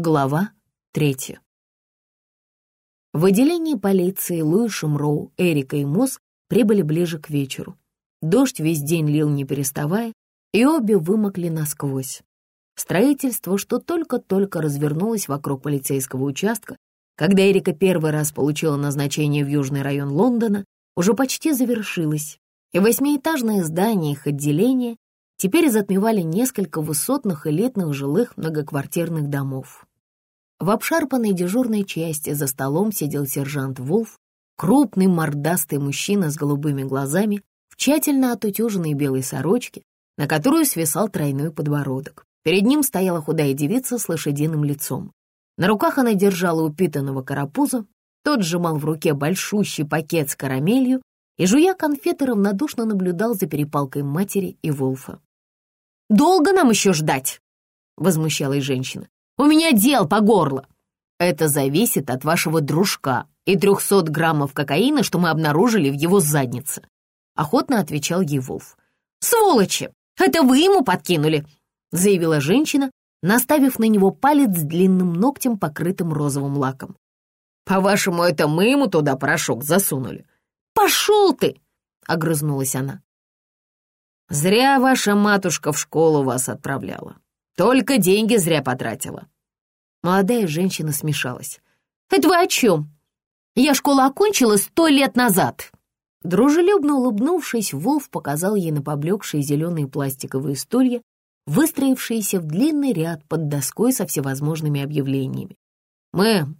Глава третья. В отделении полиции Луи Шумроу, Эрика и Мосс прибыли ближе к вечеру. Дождь весь день лил не переставая, и обе вымокли насквозь. Строительство, что только-только развернулось вокруг полицейского участка, когда Эрика первый раз получила назначение в южный район Лондона, уже почти завершилось, и восьмиэтажное здание их отделения теперь затмевали несколько высотных элитных жилых многоквартирных домов. В обшарпанной дежурной части за столом сидел сержант Вулф, крупный мордастый мужчина с голубыми глазами в тщательно отутюженной белой сорочке, на которую свисал тройной подбородок. Перед ним стояла худая девица с лошадиным лицом. На руках она держала упитанного карапуза, тот сжимал в руке большущий пакет с карамелью и, жуя конфеты, равнодушно наблюдал за перепалкой матери и Волфа. «Долго нам еще ждать?» — возмущалась женщина. У меня дел по горло. Это зависит от вашего дружка и трехсот граммов кокаина, что мы обнаружили в его заднице. Охотно отвечал Вулф. «Сволочи! Это вы ему подкинули!» заявила женщина, наставив на него палец с длинным ногтем, покрытым розовым лаком. «По-вашему, это мы ему туда порошок засунули?» «Пошел ты!» — огрызнулась она. «Зря ваша матушка в школу вас отправляла. Только деньги зря потратила». Молодая женщина смешалась. «Это вы о чем? Я школу окончила сто лет назад!» Дружелюбно улыбнувшись, Волф показал ей на поблекшие зеленые пластиковые стулья, выстроившиеся в длинный ряд под доской со всевозможными объявлениями. «Мэм,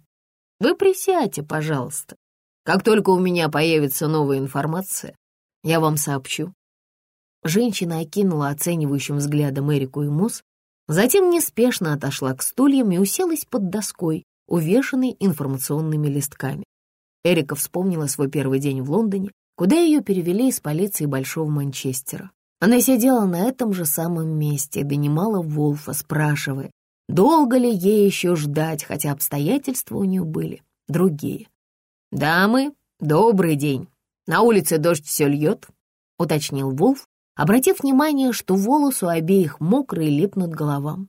вы присядьте, пожалуйста. Как только у меня появится новая информация, я вам сообщу». Женщина окинула оценивающим взглядом Эрику и Мусс, Затем неспешно отошла к стульям и уселась под доской, увешанной информационными листками. Эрика вспомнила свой первый день в Лондоне, куда ее перевели из полиции Большого Манчестера. Она сидела на этом же самом месте донимала Волфа, спрашивая, долго ли ей еще ждать, хотя обстоятельства у нее были другие. «Дамы, добрый день. На улице дождь все льет», — уточнил Волф, обратив внимание, что волосы у обеих мокрые липнут головам.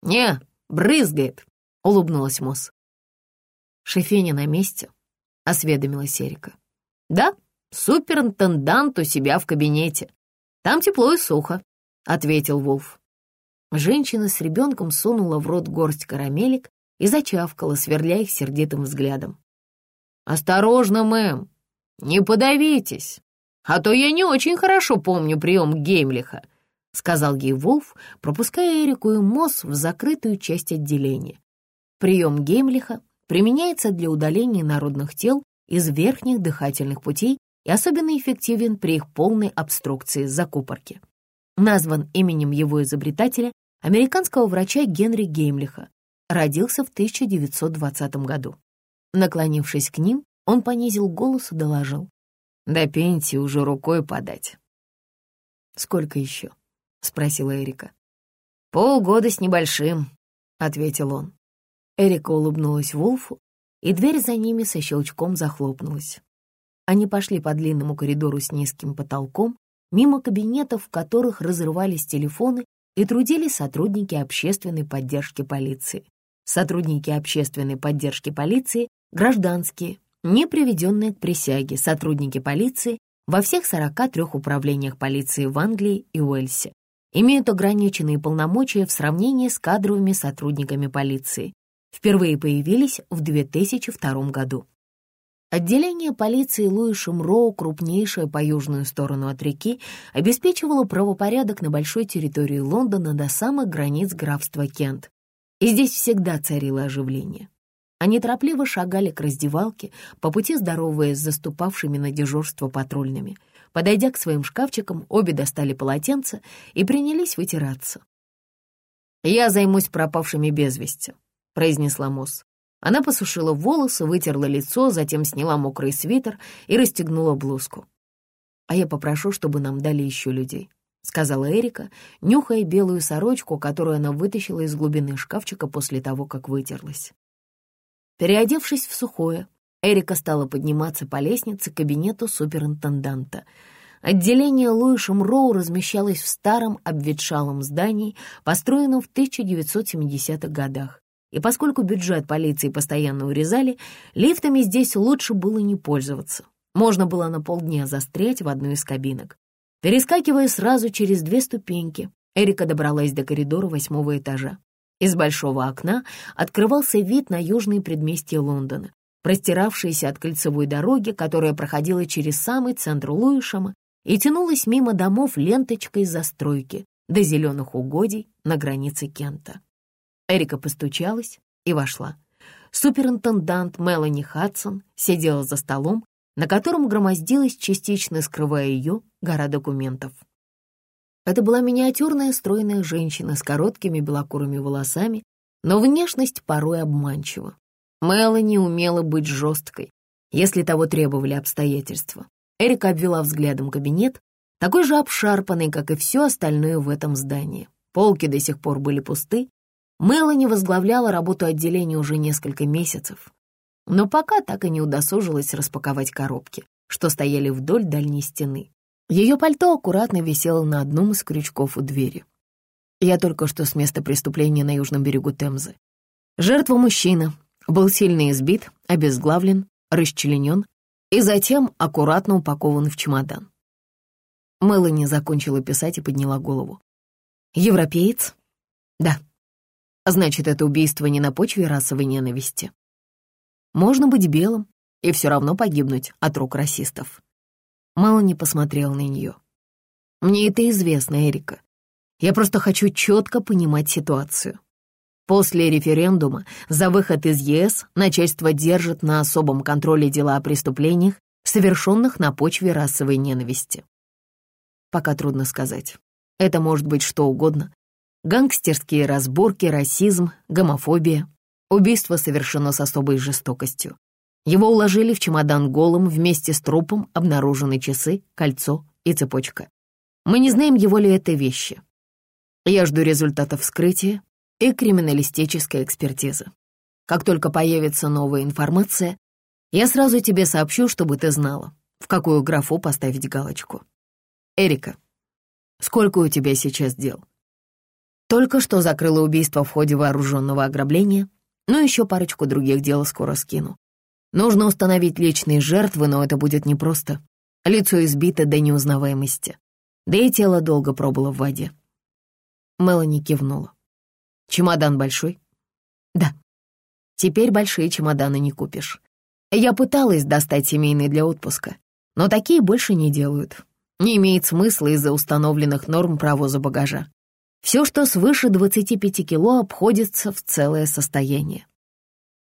«Не, брызгает», — улыбнулась Мосс. «Шефеня на месте?» — осведомилась Эрика. «Да, суперинтендант у себя в кабинете. Там тепло и сухо», — ответил Вулф. Женщина с ребенком сунула в рот горсть карамелек и зачавкала, сверля их сердитым взглядом. «Осторожно, мэм, не подавитесь!» А то я не очень хорошо помню прием Геймлиха», — сказал ей Волф, пропуская Эрику и Мосс в закрытую часть отделения. Прием Геймлиха применяется для удаления народных тел из верхних дыхательных путей и особенно эффективен при их полной обструкции закупорки. Назван именем его изобретателя, американского врача Генри Геймлиха, родился в 1920 году. Наклонившись к ним, он понизил голос и доложил. До пенсии уже рукой подать. «Сколько еще?» — спросила Эрика. «Полгода с небольшим», — ответил он. Эрика улыбнулась Волфу, и дверь за ними со щелчком захлопнулась. Они пошли по длинному коридору с низким потолком, мимо кабинетов, в которых разрывались телефоны и трудились сотрудники общественной поддержки полиции. Сотрудники общественной поддержки полиции, гражданские, не приведенные к присяге сотрудники полиции во всех 43 управлениях полиции в Англии и Уэльсе имеют ограниченные полномочия в сравнении с кадровыми сотрудниками полиции. Впервые появились в 2002 году. Отделение полиции Луи Шумроу, крупнейшее по южную сторону от реки, обеспечивало правопорядок на большой территории Лондона до самых границ графства Кент. И здесь всегда царило оживление. Они торопливо шагали к раздевалке, по пути здороваясь с заступавшими на дежурство патрульными. Подойдя к своим шкафчикам, обе достали полотенца и принялись вытираться. «Я займусь пропавшими без вести», — произнесла Мосс. Она посушила волосы, вытерла лицо, затем сняла мокрый свитер и расстегнула блузку. «А я попрошу, чтобы нам дали еще людей», — сказала Эрика, нюхая белую сорочку, которую она вытащила из глубины шкафчика после того, как вытерлась. Переодевшись в сухое, Эрика стала подниматься по лестнице к кабинету суперинтенданта. Отделение Луишем Роу размещалось в старом обветшалом здании, построенном в 1970-х годах. и поскольку бюджет полиции постоянно урезали, лифтами здесь лучше было не пользоваться. Можно было на полдня застрять в одной из кабинок. Перескакивая сразу через две ступеньки, Эрика добралась до коридора восьмого этажа. Из большого окна открывался вид на южные предместья Лондона, простиравшиеся от кольцевой дороги, которая проходила через самый центр Луишема и тянулась мимо домов ленточкой застройки до зеленых угодий на границе Кента. Эрика постучалась и вошла. Суперинтендант Мелани Хадсон сидела за столом, на котором громоздилась, частично скрывая ее, гора документов. Это была миниатюрная стройная женщина с короткими белокурыми волосами, но внешность порой обманчива. Мелани умела быть жесткой, если того требовали обстоятельства. Эрика обвела взглядом кабинет, такой же обшарпанный, как и все остальное в этом здании. Полки до сих пор были пусты. Мелани возглавляла работу отделения уже несколько месяцев, но пока так и не удосужилась распаковать коробки, что стояли вдоль дальней стены. Ее пальто аккуратно висело на одном из крючков у двери. Я только что с места преступления на южном берегу Темзы. Жертва мужчина, был сильно избит, обезглавлен, расчленен и затем аккуратно упакован в чемодан. Мелани закончила писать и подняла голову. «Европеец?» «Да. Значит, это убийство не на почве расовой ненависти. Можно быть белым и все равно погибнуть от рук расистов». Мелани посмотрел на нее. «Мне это известно, Эрика. Я просто хочу четко понимать ситуацию. После референдума за выход из ЕС начальство держит на особом контроле дела о преступлениях, совершенных на почве расовой ненависти. Пока трудно сказать. Это может быть что угодно. Гангстерские разборки, расизм, гомофобия. Убийство совершено с особой жестокостью. Его уложили в чемодан голым вместе с трупом, обнаружены часы, кольцо и цепочка. Мы не знаем, его ли это вещи. Я жду результатов вскрытия, и криминалистическая экспертиза. Как только появится новая информация, я сразу тебе сообщу, чтобы ты знала, в какую графу поставить галочку. Эрика, сколько у тебя сейчас дел? Только что закрыла убийство в ходе вооруженного ограбления, но еще парочку других дел скоро скину. Нужно установить личные жертвы, но это будет непросто. Лицо избито до неузнаваемости. Да и тело долго пробыло в воде. Мелани кивнула. Чемодан большой? Да. Теперь большие чемоданы не купишь. Я пыталась достать семейный для отпуска, но такие больше не делают. Не имеет смысла из-за установленных норм провоза багажа. Все, что свыше 25 кило, обходится в целое состояние.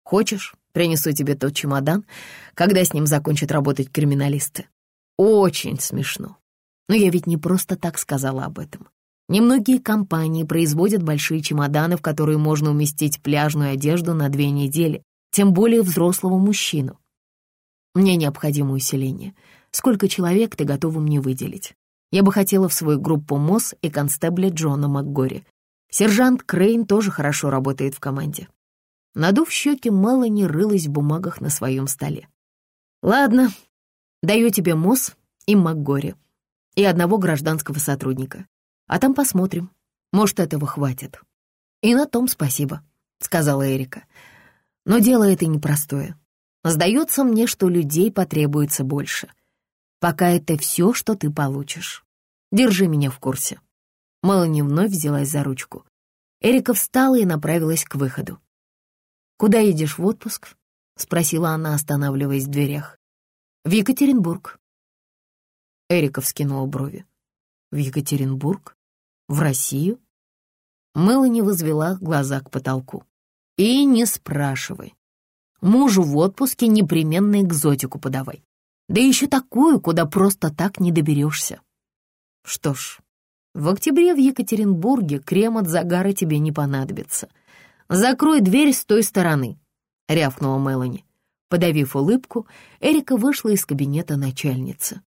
Хочешь, принесу тебе тот чемодан, когда с ним закончат работать криминалисты? Очень смешно. Но я ведь не просто так сказала об этом. Немногие компании производят большие чемоданы, в которые можно уместить пляжную одежду на две недели, тем более взрослого мужчину. Мне необходимо усиление. Сколько человек ты готова мне выделить? Я бы хотела в свою группу МОС и констебля Джона МакГори. Сержант Крейн тоже хорошо работает в команде. Надув щеки, Мелани рылась в бумагах на своем столе. «Ладно, даю тебе МОС и МакГори, и одного гражданского сотрудника. А там посмотрим. Может, этого хватит. И на том спасибо, сказала Эрика. Но дело это непростое. Сдается мне, что людей потребуется больше. Пока это все, что ты получишь. Держи меня в курсе. Мелани вновь взялась за ручку. Эрика встала и направилась к выходу. «Куда едешь в отпуск?» — спросила она, останавливаясь в дверях. «В Екатеринбург». Эрика вскинула брови. «В Екатеринбург? В Россию? Мелани возвела глаза к потолку. И не спрашивай. Мужу в отпуске непременно экзотику подавай. Да еще такую, куда просто так не доберешься. Что ж, в октябре в Екатеринбурге крем от загара тебе не понадобится. Закрой дверь с той стороны, — рявкнула Мелани. Подавив улыбку, Эрика вышла из кабинета начальницы.